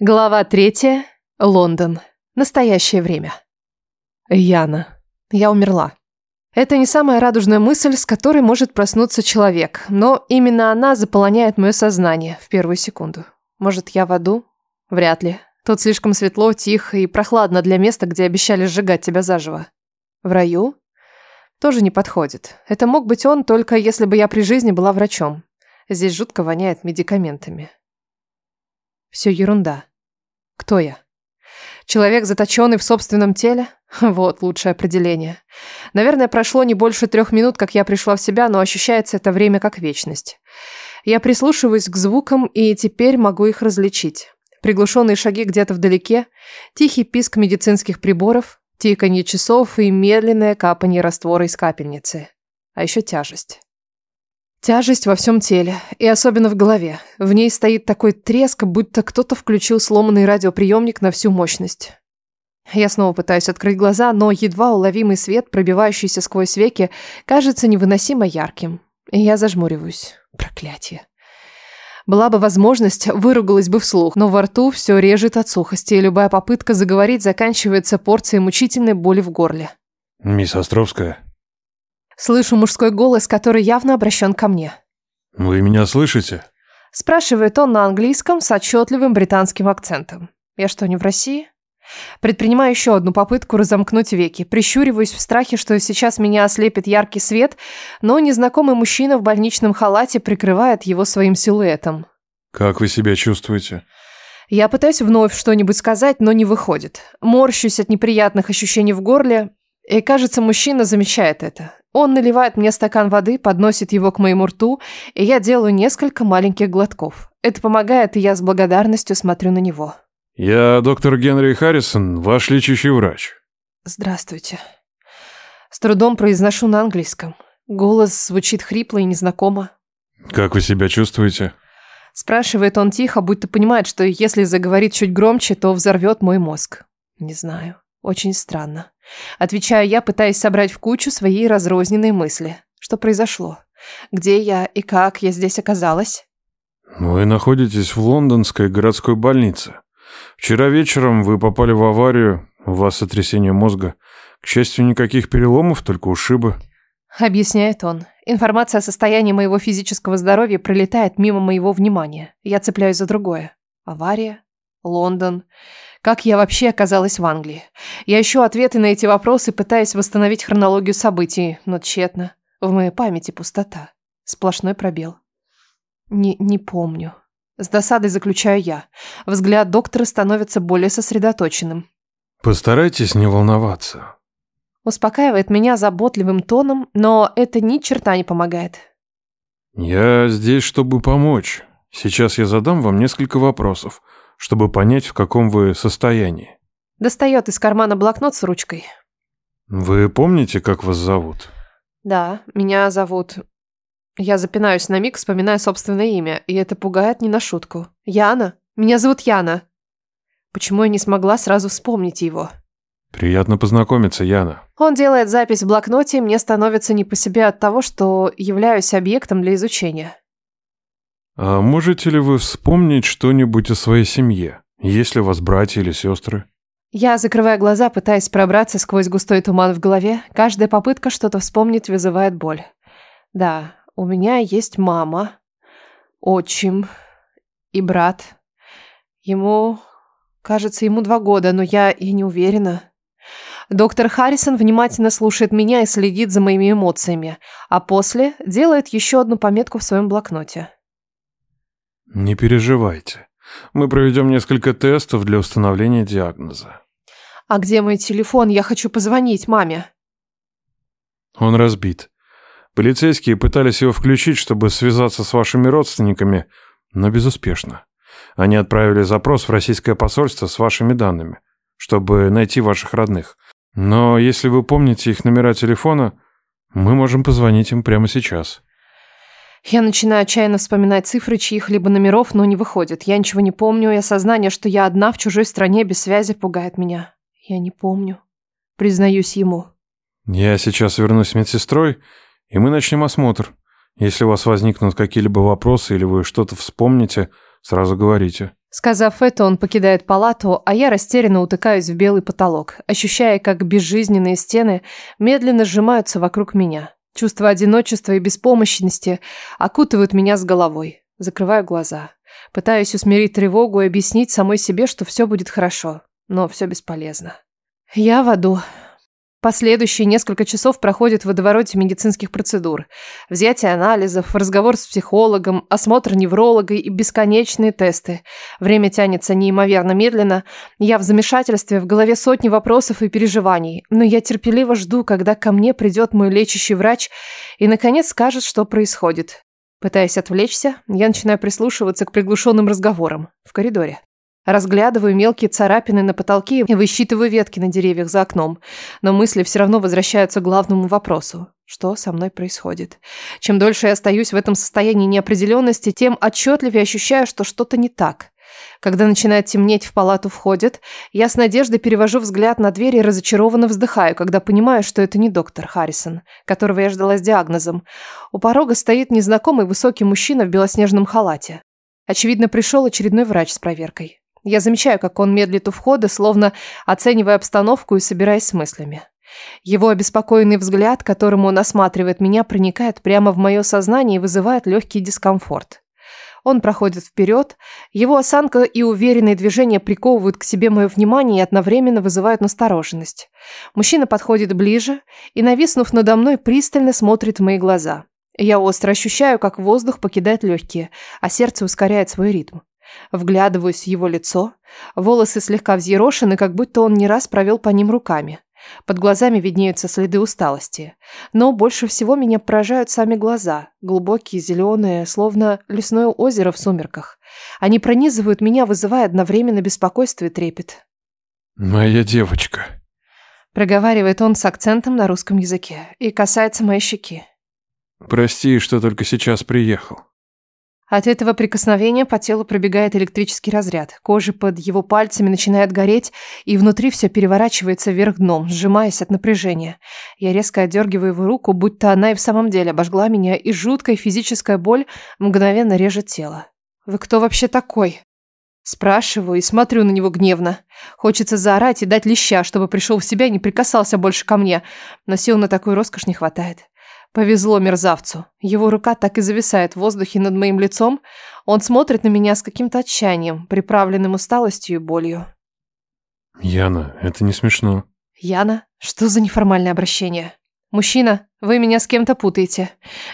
Глава третья. Лондон. Настоящее время. Яна. Я умерла. Это не самая радужная мысль, с которой может проснуться человек, но именно она заполоняет мое сознание в первую секунду. Может, я в аду? Вряд ли. Тут слишком светло, тихо и прохладно для места, где обещали сжигать тебя заживо. В раю? Тоже не подходит. Это мог быть он, только если бы я при жизни была врачом. Здесь жутко воняет медикаментами. Все ерунда. Кто я? Человек, заточенный в собственном теле? Вот лучшее определение. Наверное, прошло не больше трех минут, как я пришла в себя, но ощущается это время как вечность. Я прислушиваюсь к звукам и теперь могу их различить. Приглушенные шаги где-то вдалеке, тихий писк медицинских приборов, тиканье часов и медленное капание раствора из капельницы. А еще тяжесть. Тяжесть во всем теле, и особенно в голове. В ней стоит такой треск, будто кто-то включил сломанный радиоприемник на всю мощность. Я снова пытаюсь открыть глаза, но едва уловимый свет, пробивающийся сквозь веки, кажется невыносимо ярким. Я зажмуриваюсь. Проклятие. Была бы возможность, выругалась бы вслух, но во рту все режет от сухости, и любая попытка заговорить заканчивается порцией мучительной боли в горле. «Мисс Островская?» Слышу мужской голос, который явно обращен ко мне. «Вы меня слышите?» Спрашивает он на английском с отчетливым британским акцентом. Я что, не в России? Предпринимаю еще одну попытку разомкнуть веки. Прищуриваюсь в страхе, что сейчас меня ослепит яркий свет, но незнакомый мужчина в больничном халате прикрывает его своим силуэтом. «Как вы себя чувствуете?» Я пытаюсь вновь что-нибудь сказать, но не выходит. Морщусь от неприятных ощущений в горле, и кажется, мужчина замечает это. Он наливает мне стакан воды, подносит его к моему рту, и я делаю несколько маленьких глотков. Это помогает, и я с благодарностью смотрю на него. «Я доктор Генри Харрисон, ваш лечащий врач». «Здравствуйте». С трудом произношу на английском. Голос звучит хрипло и незнакомо. «Как вы себя чувствуете?» Спрашивает он тихо, будто понимает, что если заговорит чуть громче, то взорвет мой мозг. Не знаю. Очень странно. Отвечаю я, пытаясь собрать в кучу свои разрозненные мысли. Что произошло? Где я и как я здесь оказалась? Вы находитесь в лондонской городской больнице. Вчера вечером вы попали в аварию, у вас сотрясение мозга. К счастью, никаких переломов, только ушибы. Объясняет он. Информация о состоянии моего физического здоровья пролетает мимо моего внимания. Я цепляюсь за другое. Авария, Лондон. Как я вообще оказалась в Англии? Я ищу ответы на эти вопросы, пытаясь восстановить хронологию событий, но тщетно. В моей памяти пустота. Сплошной пробел. Не, не помню. С досадой заключаю я. Взгляд доктора становится более сосредоточенным. Постарайтесь не волноваться. Успокаивает меня заботливым тоном, но это ни черта не помогает. Я здесь, чтобы помочь. Сейчас я задам вам несколько вопросов чтобы понять, в каком вы состоянии. Достает из кармана блокнот с ручкой. Вы помните, как вас зовут? Да, меня зовут... Я запинаюсь на миг, вспоминая собственное имя, и это пугает не на шутку. Яна? Меня зовут Яна. Почему я не смогла сразу вспомнить его? Приятно познакомиться, Яна. Он делает запись в блокноте, и мне становится не по себе от того, что являюсь объектом для изучения. А можете ли вы вспомнить что-нибудь о своей семье? Есть ли у вас братья или сестры? Я закрываю глаза, пытаясь пробраться сквозь густой туман в голове. Каждая попытка что-то вспомнить вызывает боль. Да, у меня есть мама, отчим и брат. Ему, кажется, ему два года, но я и не уверена. Доктор Харрисон внимательно слушает меня и следит за моими эмоциями, а после делает еще одну пометку в своем блокноте. Не переживайте. Мы проведем несколько тестов для установления диагноза. А где мой телефон? Я хочу позвонить маме. Он разбит. Полицейские пытались его включить, чтобы связаться с вашими родственниками, но безуспешно. Они отправили запрос в российское посольство с вашими данными, чтобы найти ваших родных. Но если вы помните их номера телефона, мы можем позвонить им прямо сейчас. Я начинаю отчаянно вспоминать цифры чьих-либо номеров, но не выходит. Я ничего не помню, и осознание, что я одна в чужой стране без связи, пугает меня. Я не помню. Признаюсь ему. Я сейчас вернусь с медсестрой, и мы начнем осмотр. Если у вас возникнут какие-либо вопросы или вы что-то вспомните, сразу говорите. Сказав это, он покидает палату, а я растерянно утыкаюсь в белый потолок, ощущая, как безжизненные стены медленно сжимаются вокруг меня. Чувство одиночества и беспомощности окутывают меня с головой. Закрываю глаза. Пытаюсь усмирить тревогу и объяснить самой себе, что все будет хорошо. Но все бесполезно. Я в аду. Последующие несколько часов проходят в водовороте медицинских процедур. Взятие анализов, разговор с психологом, осмотр невролога и бесконечные тесты. Время тянется неимоверно медленно. Я в замешательстве, в голове сотни вопросов и переживаний. Но я терпеливо жду, когда ко мне придет мой лечащий врач и, наконец, скажет, что происходит. Пытаясь отвлечься, я начинаю прислушиваться к приглушенным разговорам в коридоре. Разглядываю мелкие царапины на потолке и высчитываю ветки на деревьях за окном. Но мысли все равно возвращаются к главному вопросу. Что со мной происходит? Чем дольше я остаюсь в этом состоянии неопределенности, тем отчетливее ощущаю, что что-то не так. Когда начинает темнеть, в палату входят. Я с надеждой перевожу взгляд на дверь и разочарованно вздыхаю, когда понимаю, что это не доктор Харрисон, которого я ждала с диагнозом. У порога стоит незнакомый высокий мужчина в белоснежном халате. Очевидно, пришел очередной врач с проверкой. Я замечаю, как он медлит у входа, словно оценивая обстановку и собираясь с мыслями. Его обеспокоенный взгляд, которым он осматривает меня, проникает прямо в мое сознание и вызывает легкий дискомфорт. Он проходит вперед, его осанка и уверенные движения приковывают к себе мое внимание и одновременно вызывают настороженность. Мужчина подходит ближе и, нависнув надо мной, пристально смотрит в мои глаза. Я остро ощущаю, как воздух покидает легкие, а сердце ускоряет свой ритм. Вглядываюсь в его лицо. Волосы слегка взъерошены, как будто он не раз провел по ним руками. Под глазами виднеются следы усталости. Но больше всего меня поражают сами глаза. Глубокие, зеленые, словно лесное озеро в сумерках. Они пронизывают меня, вызывая одновременно беспокойство и трепет. «Моя девочка», — проговаривает он с акцентом на русском языке и касается моей щеки. «Прости, что только сейчас приехал». От этого прикосновения по телу пробегает электрический разряд. Кожа под его пальцами начинает гореть, и внутри все переворачивается вверх дном, сжимаясь от напряжения. Я резко отдергиваю его руку, будто она и в самом деле обожгла меня, и жуткая физическая боль мгновенно режет тело. «Вы кто вообще такой?» Спрашиваю и смотрю на него гневно. Хочется заорать и дать леща, чтобы пришел в себя и не прикасался больше ко мне, но сил на такую роскошь не хватает. Повезло мерзавцу. Его рука так и зависает в воздухе над моим лицом. Он смотрит на меня с каким-то отчаянием, приправленным усталостью и болью. Яна, это не смешно. Яна? Что за неформальное обращение? Мужчина, вы меня с кем-то путаете.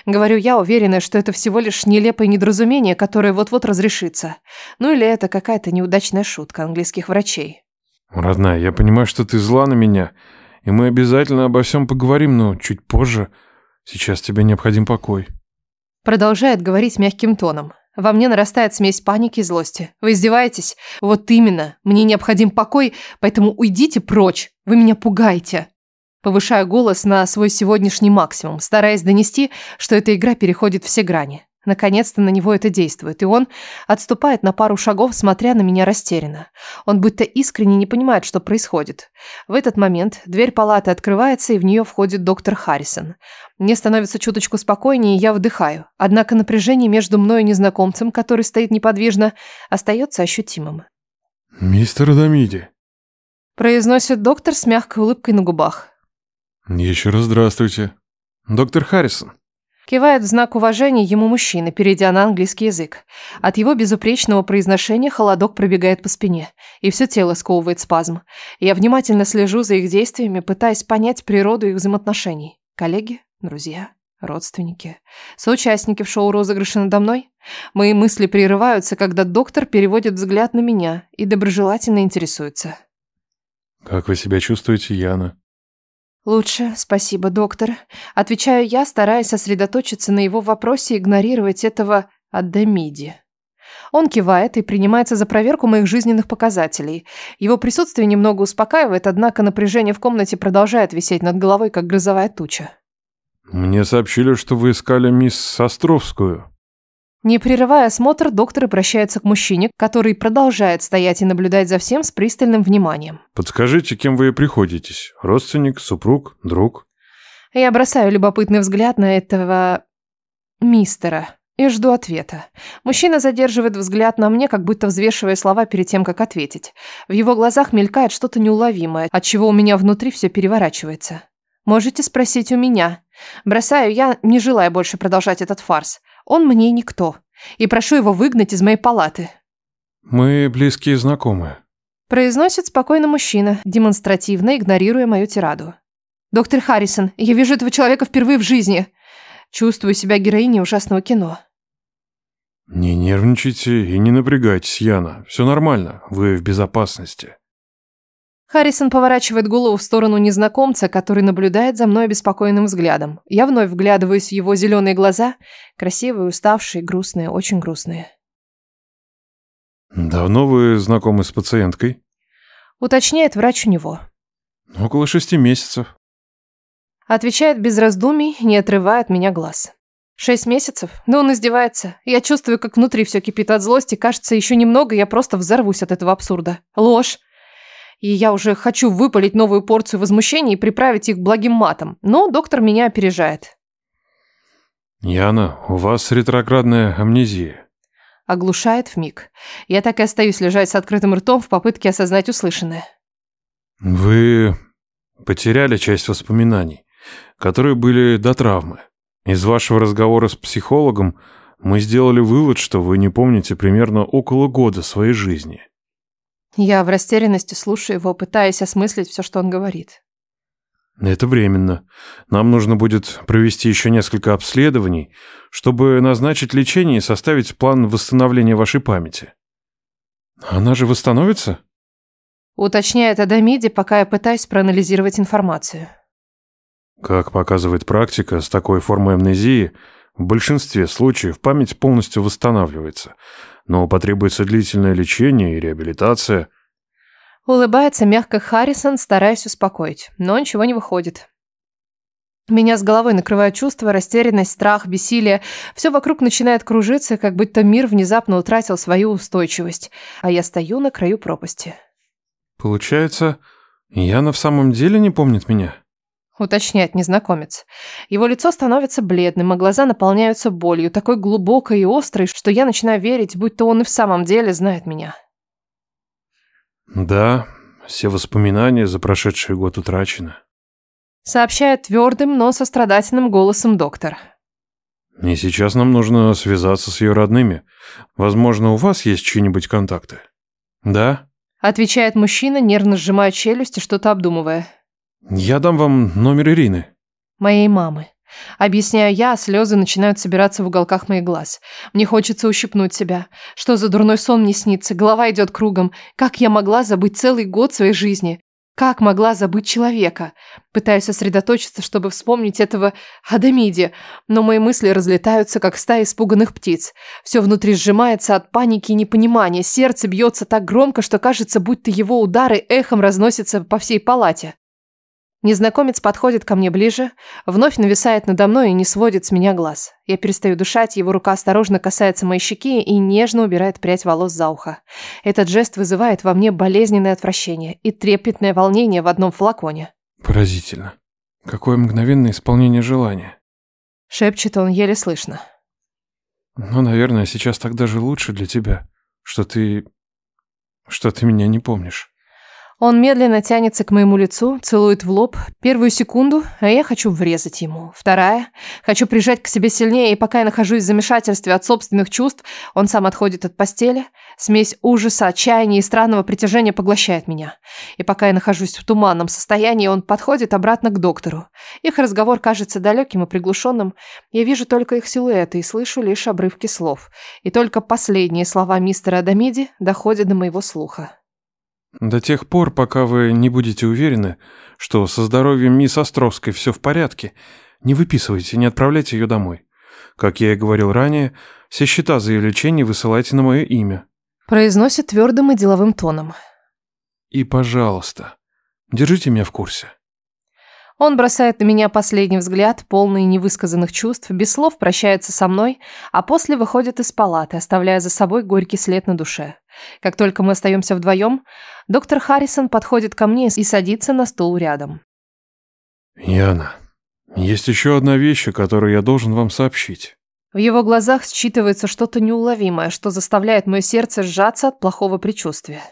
Говорю я, уверена, что это всего лишь нелепое недоразумение, которое вот-вот разрешится. Ну или это какая-то неудачная шутка английских врачей. Родная, я понимаю, что ты зла на меня, и мы обязательно обо всем поговорим, но чуть позже... Сейчас тебе необходим покой. Продолжает говорить мягким тоном. Во мне нарастает смесь паники и злости. Вы издеваетесь? Вот именно. Мне необходим покой, поэтому уйдите прочь. Вы меня пугаете. Повышаю голос на свой сегодняшний максимум, стараясь донести, что эта игра переходит все грани. Наконец-то на него это действует, и он отступает на пару шагов, смотря на меня растерянно. Он будто искренне не понимает, что происходит. В этот момент дверь палаты открывается, и в нее входит доктор Харрисон. Мне становится чуточку спокойнее, и я вдыхаю. Однако напряжение между мной и незнакомцем, который стоит неподвижно, остается ощутимым. «Мистер Адамиди», – произносит доктор с мягкой улыбкой на губах. «Еще раз здравствуйте. Доктор Харрисон». Кивает в знак уважения ему мужчина, перейдя на английский язык. От его безупречного произношения холодок пробегает по спине, и все тело сковывает спазм. Я внимательно слежу за их действиями, пытаясь понять природу их взаимоотношений. Коллеги? Друзья? Родственники? Соучастники в шоу розыгрыша надо мной? Мои мысли прерываются, когда доктор переводит взгляд на меня и доброжелательно интересуется. «Как вы себя чувствуете, Яна?» «Лучше, спасибо, доктор». Отвечаю я, стараясь сосредоточиться на его вопросе и игнорировать этого Адамиди. Он кивает и принимается за проверку моих жизненных показателей. Его присутствие немного успокаивает, однако напряжение в комнате продолжает висеть над головой, как грозовая туча. «Мне сообщили, что вы искали мисс Островскую». Не прерывая осмотр, доктор обращается к мужчине, который продолжает стоять и наблюдать за всем с пристальным вниманием. «Подскажите, кем вы приходитесь? Родственник, супруг, друг?» Я бросаю любопытный взгляд на этого... мистера. и жду ответа. Мужчина задерживает взгляд на мне, как будто взвешивая слова перед тем, как ответить. В его глазах мелькает что-то неуловимое, от чего у меня внутри все переворачивается. Можете спросить у меня. Бросаю я, не желая больше продолжать этот фарс. Он мне никто. И прошу его выгнать из моей палаты. Мы близкие знакомые. Произносит спокойно мужчина, демонстративно игнорируя мою тираду. «Доктор Харрисон, я вижу этого человека впервые в жизни. Чувствую себя героиней ужасного кино». Не нервничайте и не напрягайтесь, Яна. Все нормально, вы в безопасности. Харрисон поворачивает голову в сторону незнакомца, который наблюдает за мной беспокойным взглядом. Я вновь вглядываюсь в его зеленые глаза, красивые, уставшие, грустные, очень грустные. Давно вы знакомы с пациенткой? Уточняет врач у него. Около шести месяцев. Отвечает без раздумий, не отрывая от меня глаз. Шесть месяцев? Да он издевается. Я чувствую, как внутри все кипит от злости. Кажется, еще немного, я просто взорвусь от этого абсурда. Ложь. И я уже хочу выпалить новую порцию возмущений и приправить их благим матом. Но доктор меня опережает. Яна, у вас ретроградная амнезия. Оглушает в миг. Я так и остаюсь лежать с открытым ртом в попытке осознать услышанное. Вы потеряли часть воспоминаний, которые были до травмы. Из вашего разговора с психологом мы сделали вывод, что вы не помните примерно около года своей жизни. Я в растерянности слушаю его, пытаясь осмыслить все, что он говорит. Это временно. Нам нужно будет провести еще несколько обследований, чтобы назначить лечение и составить план восстановления вашей памяти. Она же восстановится? Уточняет Адамиди, пока я пытаюсь проанализировать информацию. Как показывает практика, с такой формой амнезии в большинстве случаев память полностью восстанавливается, но потребуется длительное лечение и реабилитация. Улыбается мягко Харрисон, стараясь успокоить, но ничего не выходит. Меня с головой накрывает чувство, растерянность, страх, бессилие. Все вокруг начинает кружиться, как будто мир внезапно утратил свою устойчивость, а я стою на краю пропасти. Получается, Яна в самом деле не помнит меня? Уточняет незнакомец. Его лицо становится бледным, а глаза наполняются болью, такой глубокой и острой, что я начинаю верить, будто он и в самом деле знает меня. Да, все воспоминания за прошедший год утрачены. Сообщает твердым, но сострадательным голосом доктор. И сейчас нам нужно связаться с ее родными. Возможно, у вас есть чьи-нибудь контакты? Да? Отвечает мужчина, нервно сжимая челюсть и что-то обдумывая. Я дам вам номер Ирины. Моей мамы. Объясняю я, а слезы начинают собираться в уголках моих глаз. Мне хочется ущипнуть себя. Что за дурной сон мне снится? Голова идет кругом. Как я могла забыть целый год своей жизни? Как могла забыть человека? Пытаюсь сосредоточиться, чтобы вспомнить этого Адамиди, но мои мысли разлетаются, как стая испуганных птиц. Все внутри сжимается от паники и непонимания. Сердце бьется так громко, что кажется, будто его удары эхом разносятся по всей палате. Незнакомец подходит ко мне ближе, вновь нависает надо мной и не сводит с меня глаз. Я перестаю дышать, его рука осторожно касается моей щеки и нежно убирает прядь волос за ухо. Этот жест вызывает во мне болезненное отвращение и трепетное волнение в одном флаконе. Поразительно. Какое мгновенное исполнение желания. Шепчет он еле слышно. Ну, наверное, сейчас так даже лучше для тебя, что ты... что ты меня не помнишь. Он медленно тянется к моему лицу, целует в лоб. Первую секунду, а я хочу врезать ему. Вторая. Хочу прижать к себе сильнее, и пока я нахожусь в замешательстве от собственных чувств, он сам отходит от постели. Смесь ужаса, отчаяния и странного притяжения поглощает меня. И пока я нахожусь в туманном состоянии, он подходит обратно к доктору. Их разговор кажется далеким и приглушенным. Я вижу только их силуэты и слышу лишь обрывки слов. И только последние слова мистера Адамиди доходят до моего слуха. До тех пор, пока вы не будете уверены, что со здоровьем мисс Островской все в порядке, не выписывайте, не отправляйте ее домой. Как я и говорил ранее, все счета за ее лечение высылайте на мое имя. Произносит твердым и деловым тоном. И, пожалуйста, держите меня в курсе. Он бросает на меня последний взгляд, полный невысказанных чувств, без слов прощается со мной, а после выходит из палаты, оставляя за собой горький след на душе. Как только мы остаемся вдвоем, доктор Харрисон подходит ко мне и садится на стул рядом. «Яна, есть еще одна вещь, которую я должен вам сообщить». В его глазах считывается что-то неуловимое, что заставляет мое сердце сжаться от плохого предчувствия.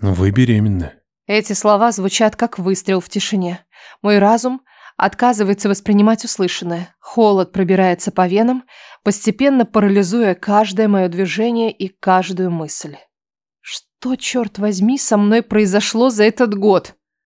Вы беременны. Эти слова звучат как выстрел в тишине. Мой разум отказывается воспринимать услышанное. Холод пробирается по венам, постепенно парализуя каждое мое движение и каждую мысль. Что, черт возьми, со мной произошло за этот год?